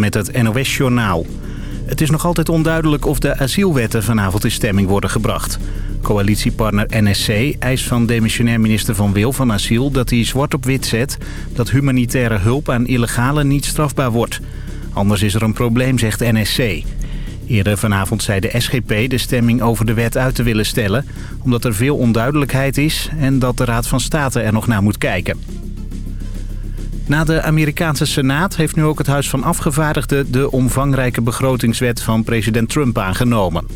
met het NOS-journaal. Het is nog altijd onduidelijk of de asielwetten vanavond in stemming worden gebracht. Coalitiepartner NSC eist van demissionair minister Van Wil van Asiel... dat hij zwart op wit zet dat humanitaire hulp aan illegalen niet strafbaar wordt. Anders is er een probleem, zegt NSC. Eerder vanavond zei de SGP de stemming over de wet uit te willen stellen... omdat er veel onduidelijkheid is en dat de Raad van State er nog naar moet kijken. Na de Amerikaanse Senaat heeft nu ook het Huis van Afgevaardigden... de omvangrijke begrotingswet van president Trump aangenomen.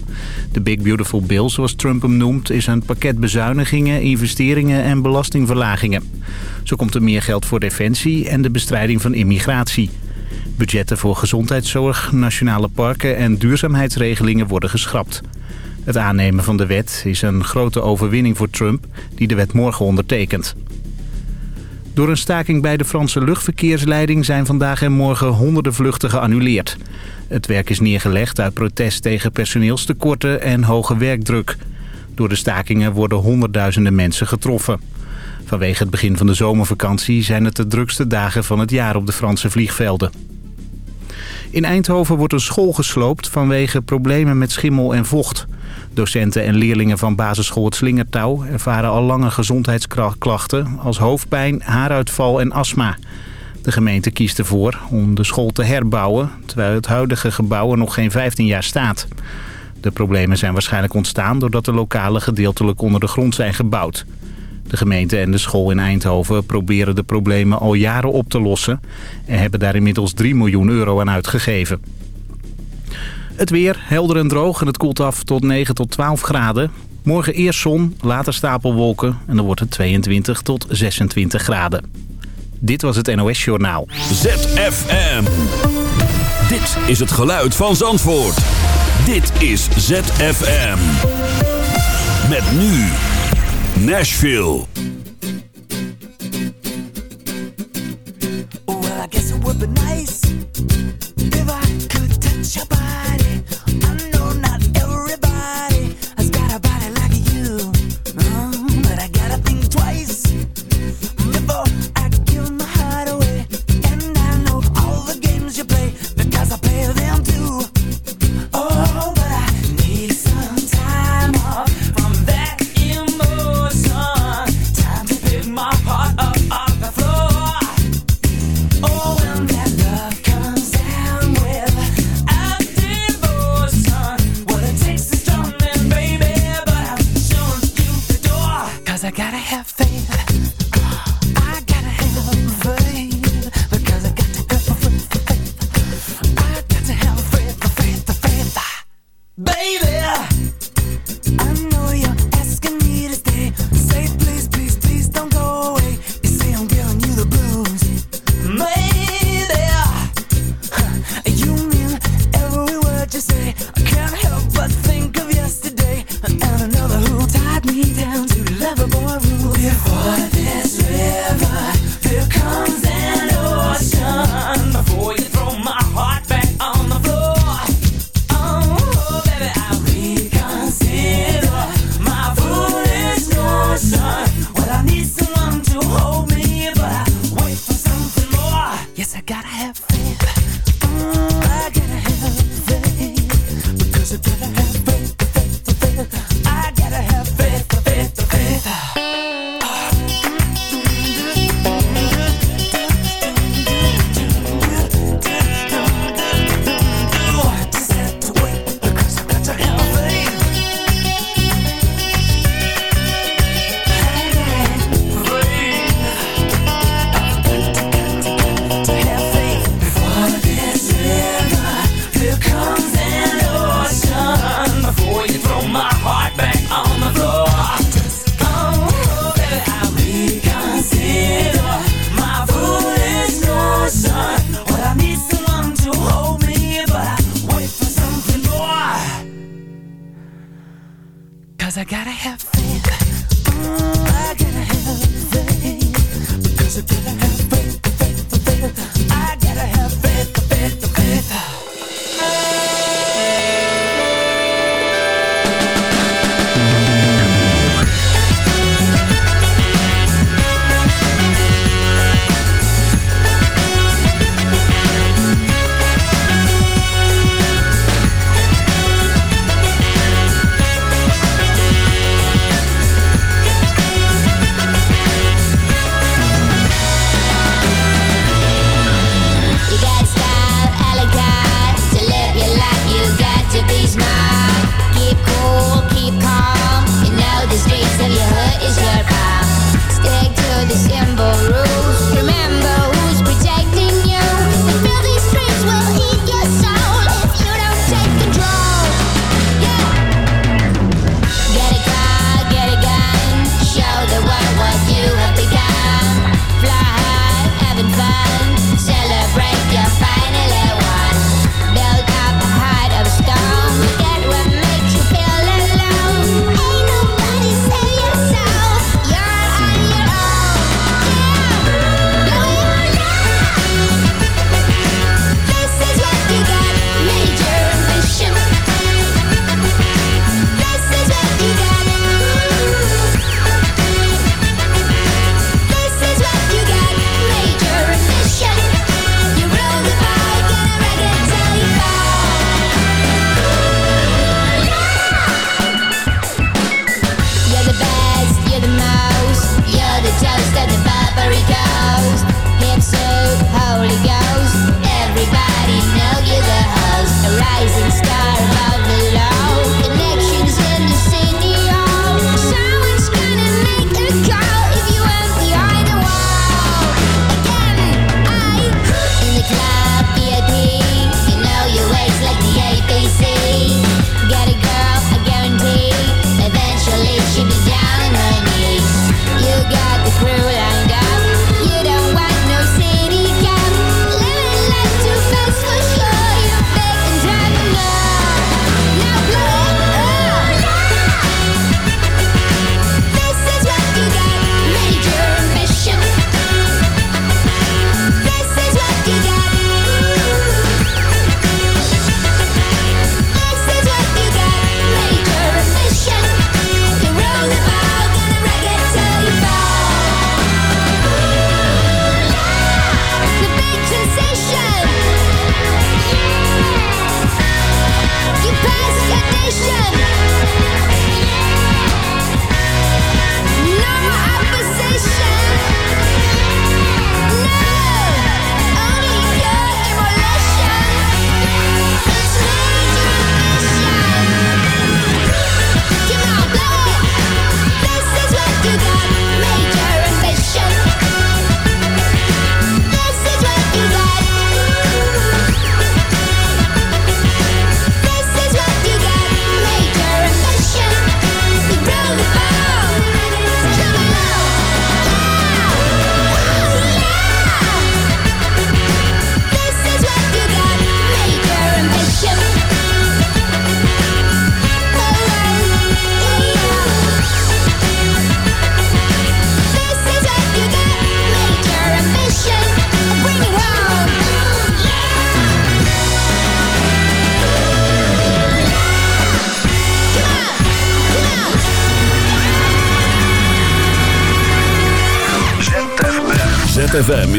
De Big Beautiful Bill, zoals Trump hem noemt... is een pakket bezuinigingen, investeringen en belastingverlagingen. Zo komt er meer geld voor defensie en de bestrijding van immigratie. Budgetten voor gezondheidszorg, nationale parken en duurzaamheidsregelingen worden geschrapt. Het aannemen van de wet is een grote overwinning voor Trump... die de wet morgen ondertekent. Door een staking bij de Franse luchtverkeersleiding zijn vandaag en morgen honderden vluchten geannuleerd. Het werk is neergelegd uit protest tegen personeelstekorten en hoge werkdruk. Door de stakingen worden honderdduizenden mensen getroffen. Vanwege het begin van de zomervakantie zijn het de drukste dagen van het jaar op de Franse vliegvelden. In Eindhoven wordt een school gesloopt vanwege problemen met schimmel en vocht. Docenten en leerlingen van basisschool Het Slingertouw ervaren al lange gezondheidsklachten als hoofdpijn, haaruitval en astma. De gemeente kiest ervoor om de school te herbouwen, terwijl het huidige gebouw er nog geen 15 jaar staat. De problemen zijn waarschijnlijk ontstaan doordat de lokalen gedeeltelijk onder de grond zijn gebouwd. De gemeente en de school in Eindhoven proberen de problemen al jaren op te lossen... en hebben daar inmiddels 3 miljoen euro aan uitgegeven. Het weer, helder en droog en het koelt af tot 9 tot 12 graden. Morgen eerst zon, later stapelwolken en dan wordt het 22 tot 26 graden. Dit was het NOS Journaal. ZFM. Dit is het geluid van Zandvoort. Dit is ZFM. Met nu Nashville. Well, I guess it would be nice if I could touch your body.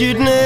you'd never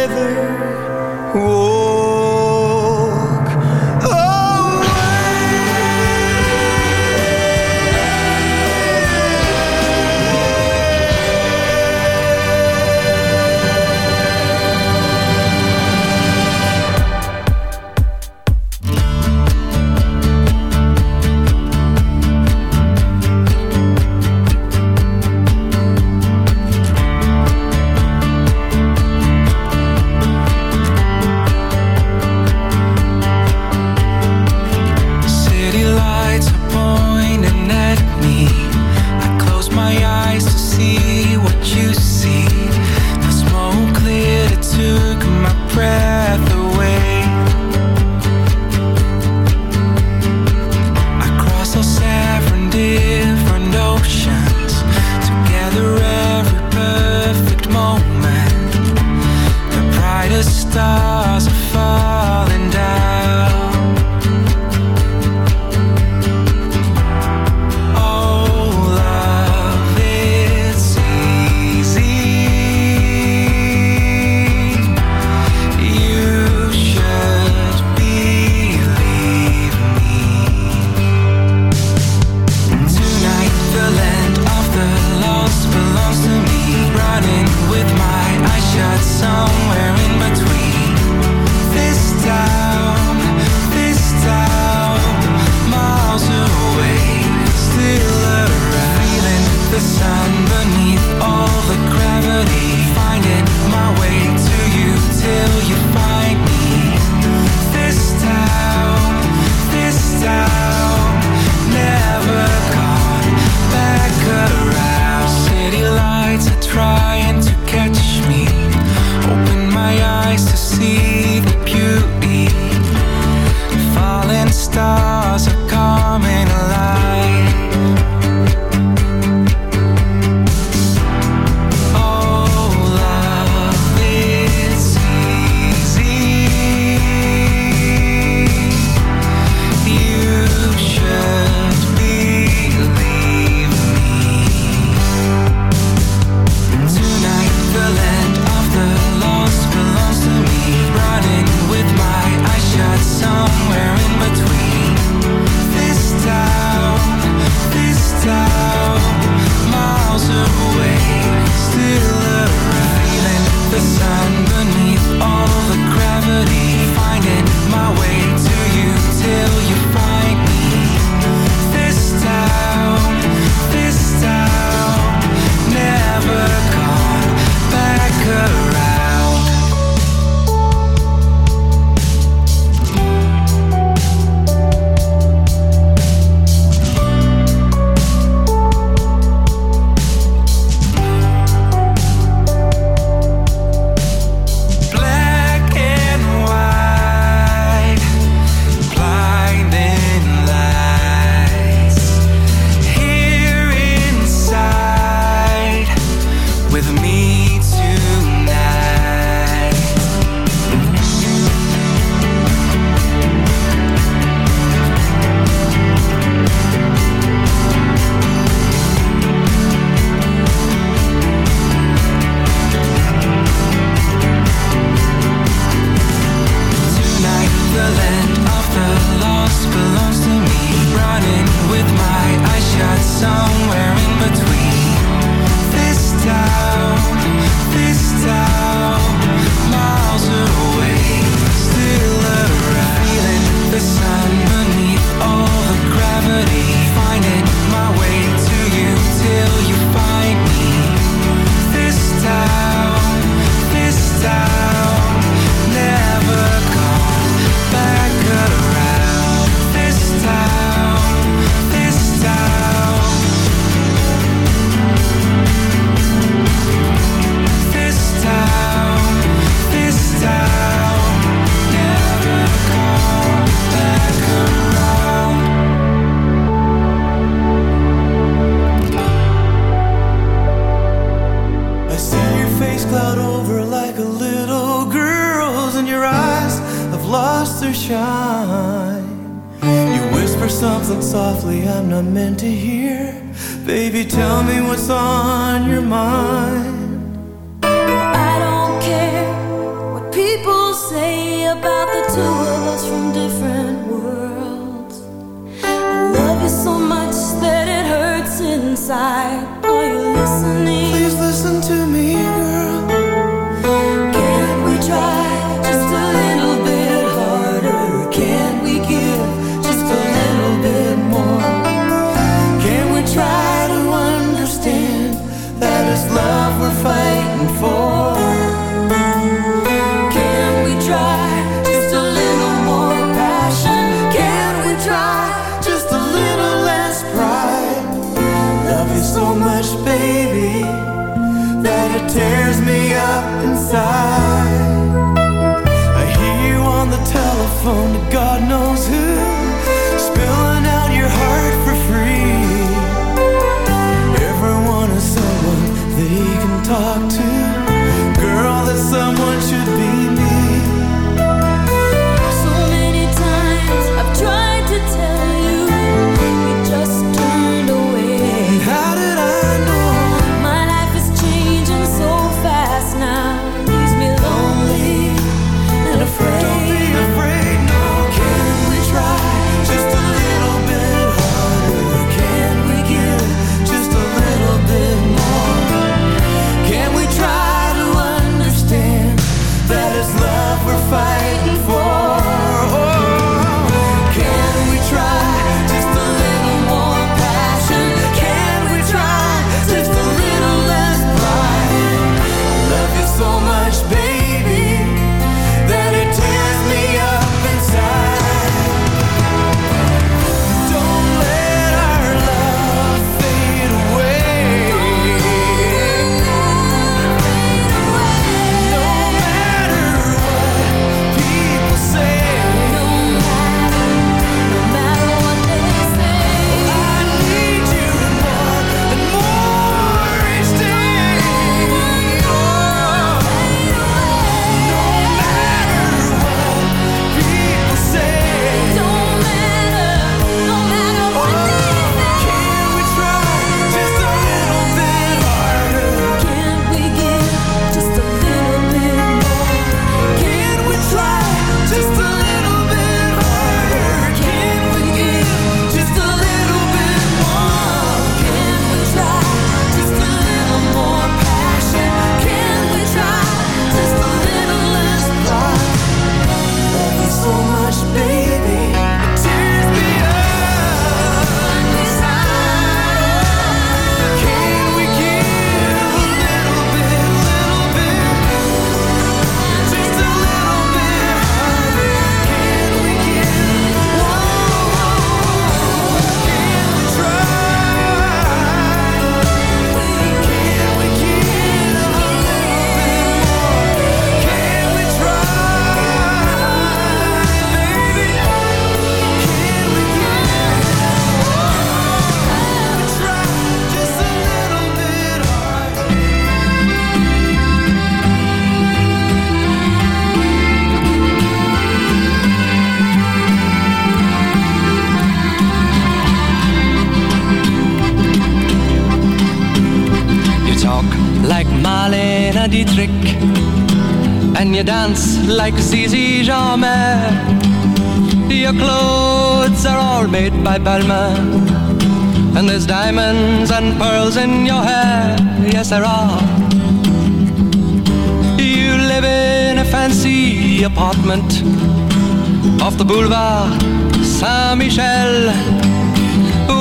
moment off the boulevard Saint Michel,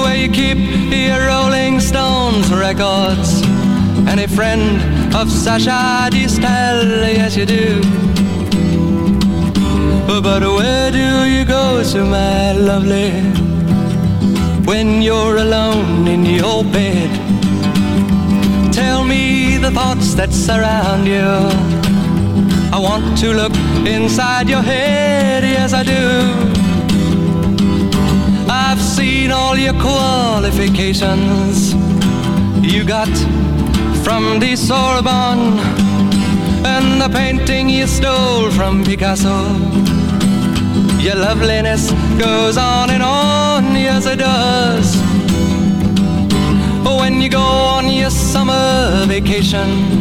where you keep your Rolling Stones records and a friend of Sacha Distel, yes you do. But where do you go to, my lovely, when you're alone in your bed? Tell me the thoughts that surround you. I want to look inside your head, yes I do. I've seen all your qualifications you got from the Sorbonne and the painting you stole from Picasso. Your loveliness goes on and on, yes it does. When you go on your summer vacation,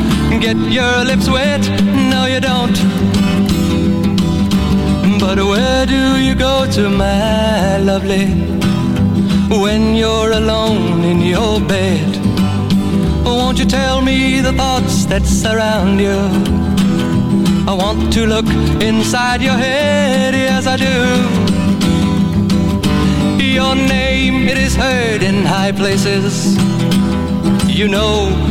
get your lips wet. No, you don't. But where do you go to, my lovely, when you're alone in your bed? Won't you tell me the thoughts that surround you? I want to look inside your head, yes I do. Your name, it is heard in high places. You know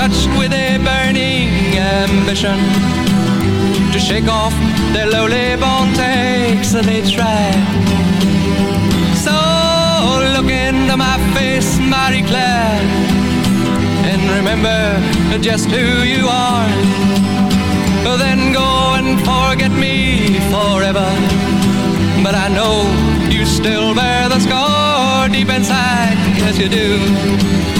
touched with a burning ambition to shake off their lowly born takes, they try. So look into my face, Marie Claire, and remember just who you are. Then go and forget me forever. But I know you still bear the scar deep inside, yes you do.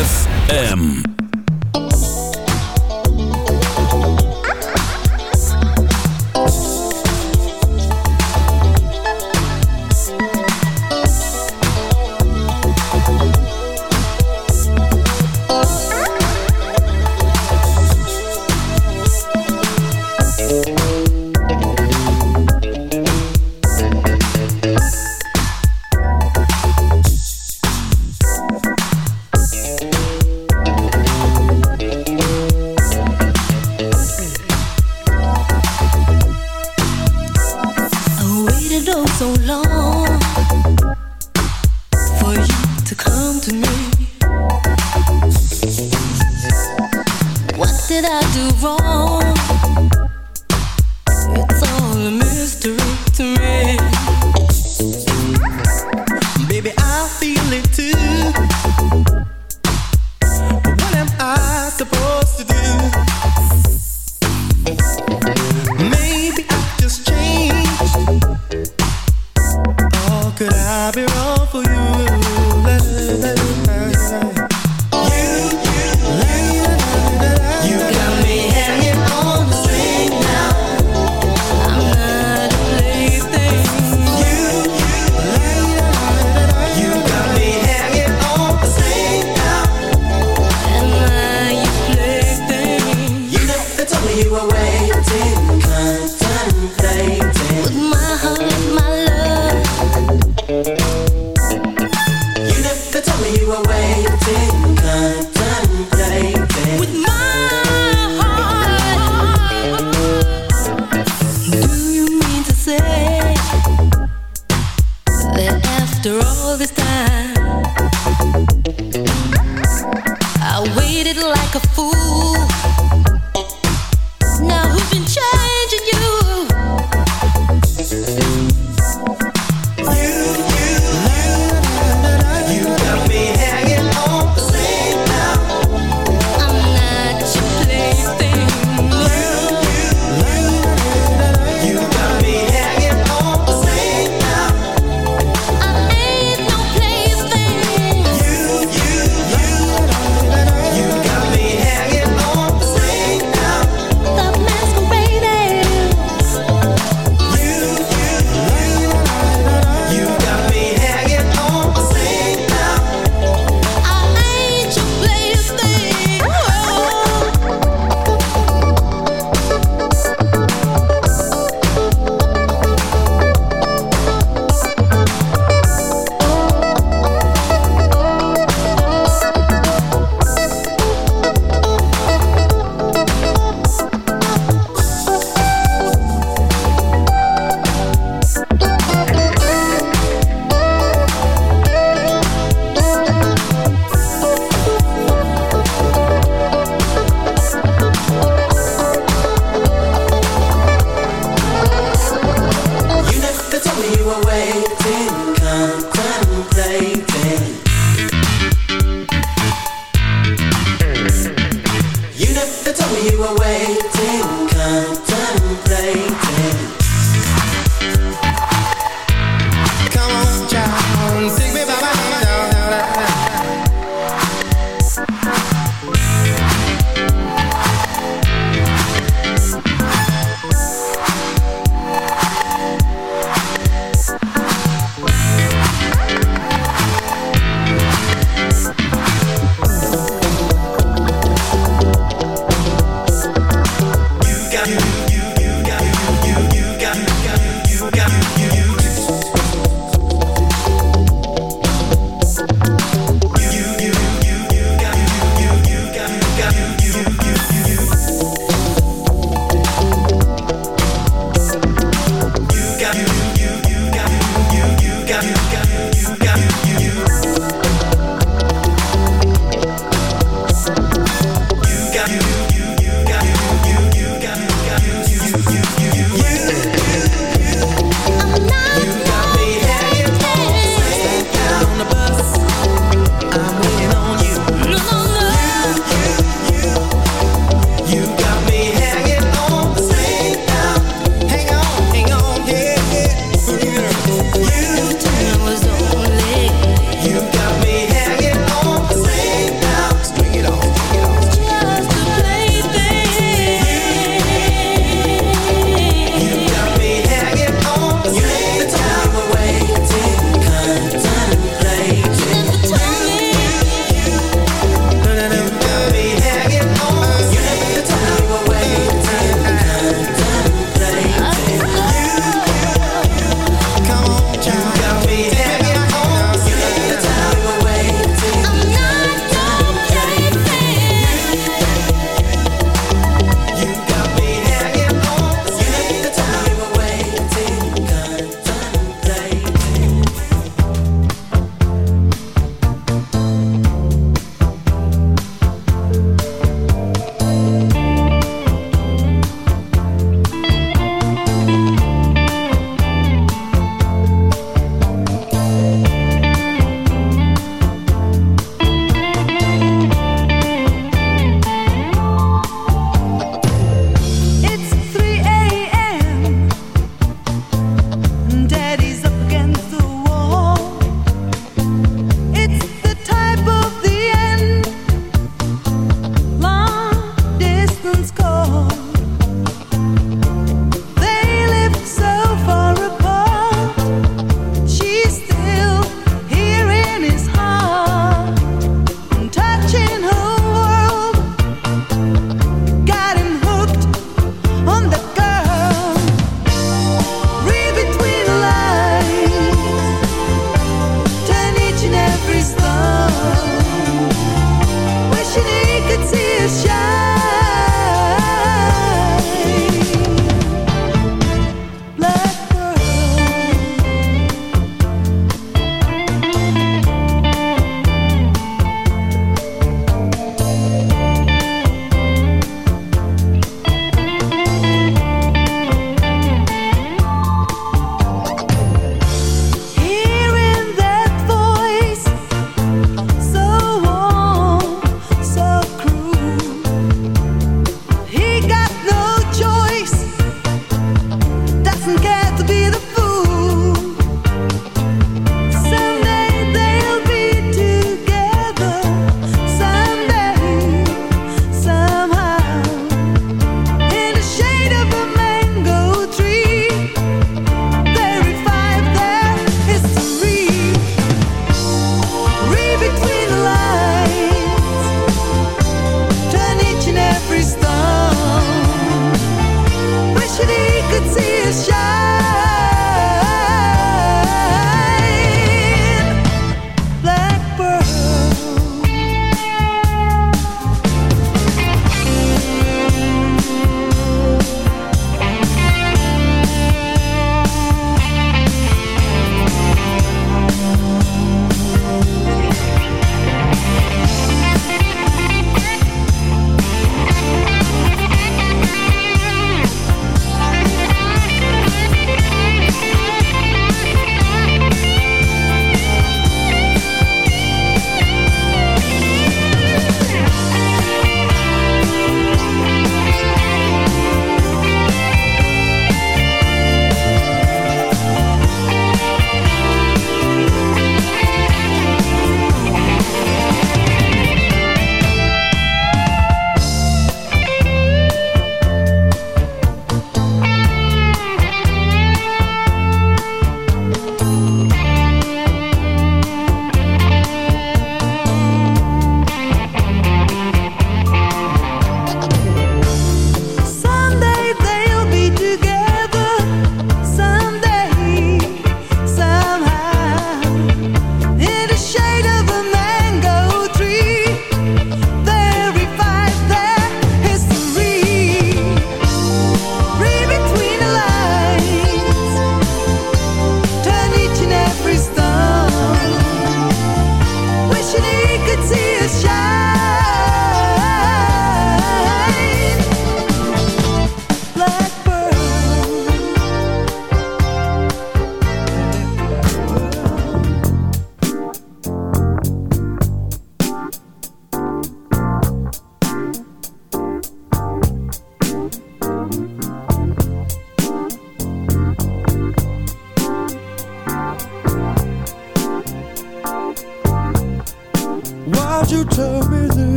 ZFM.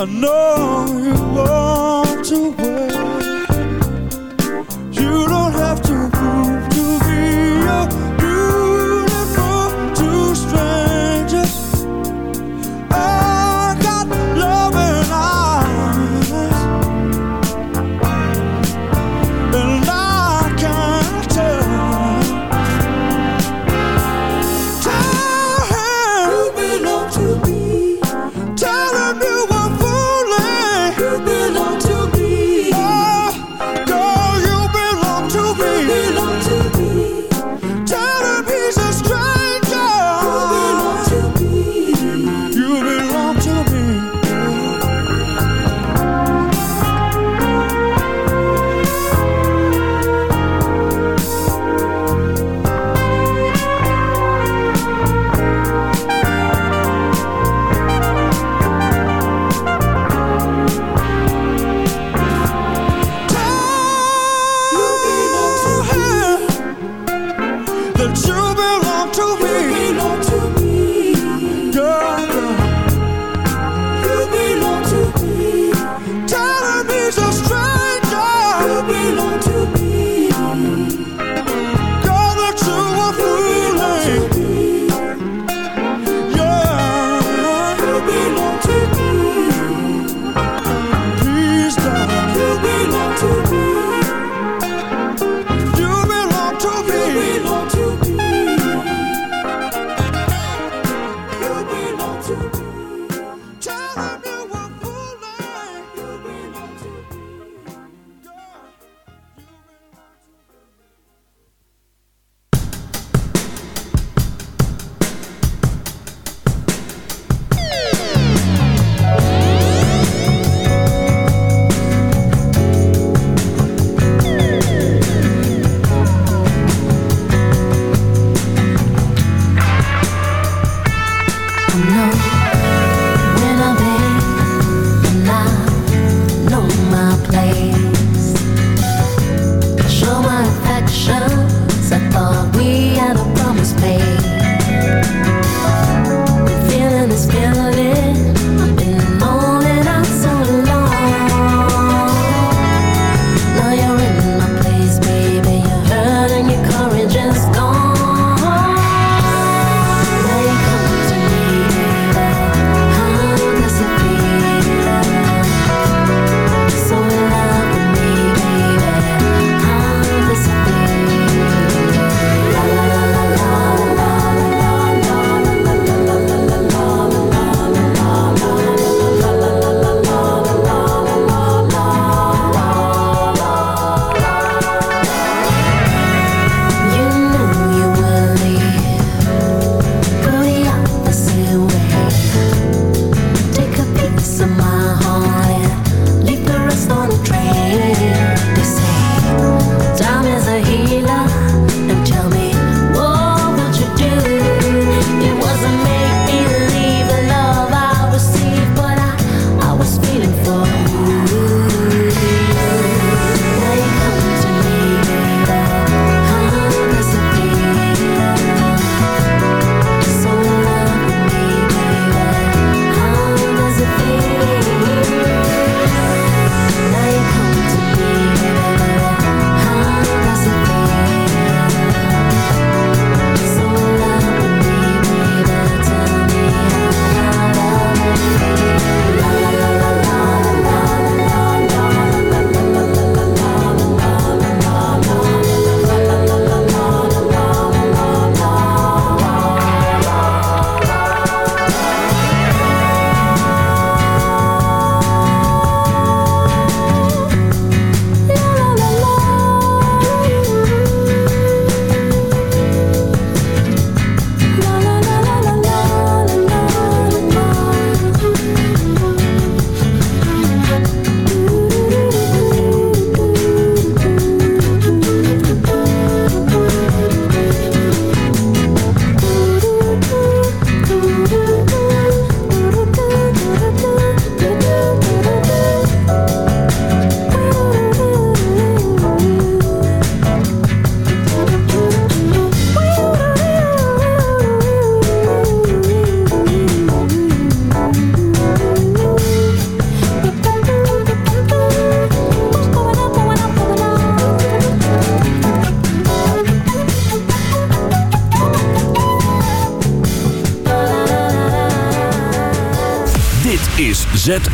I know you want to wait.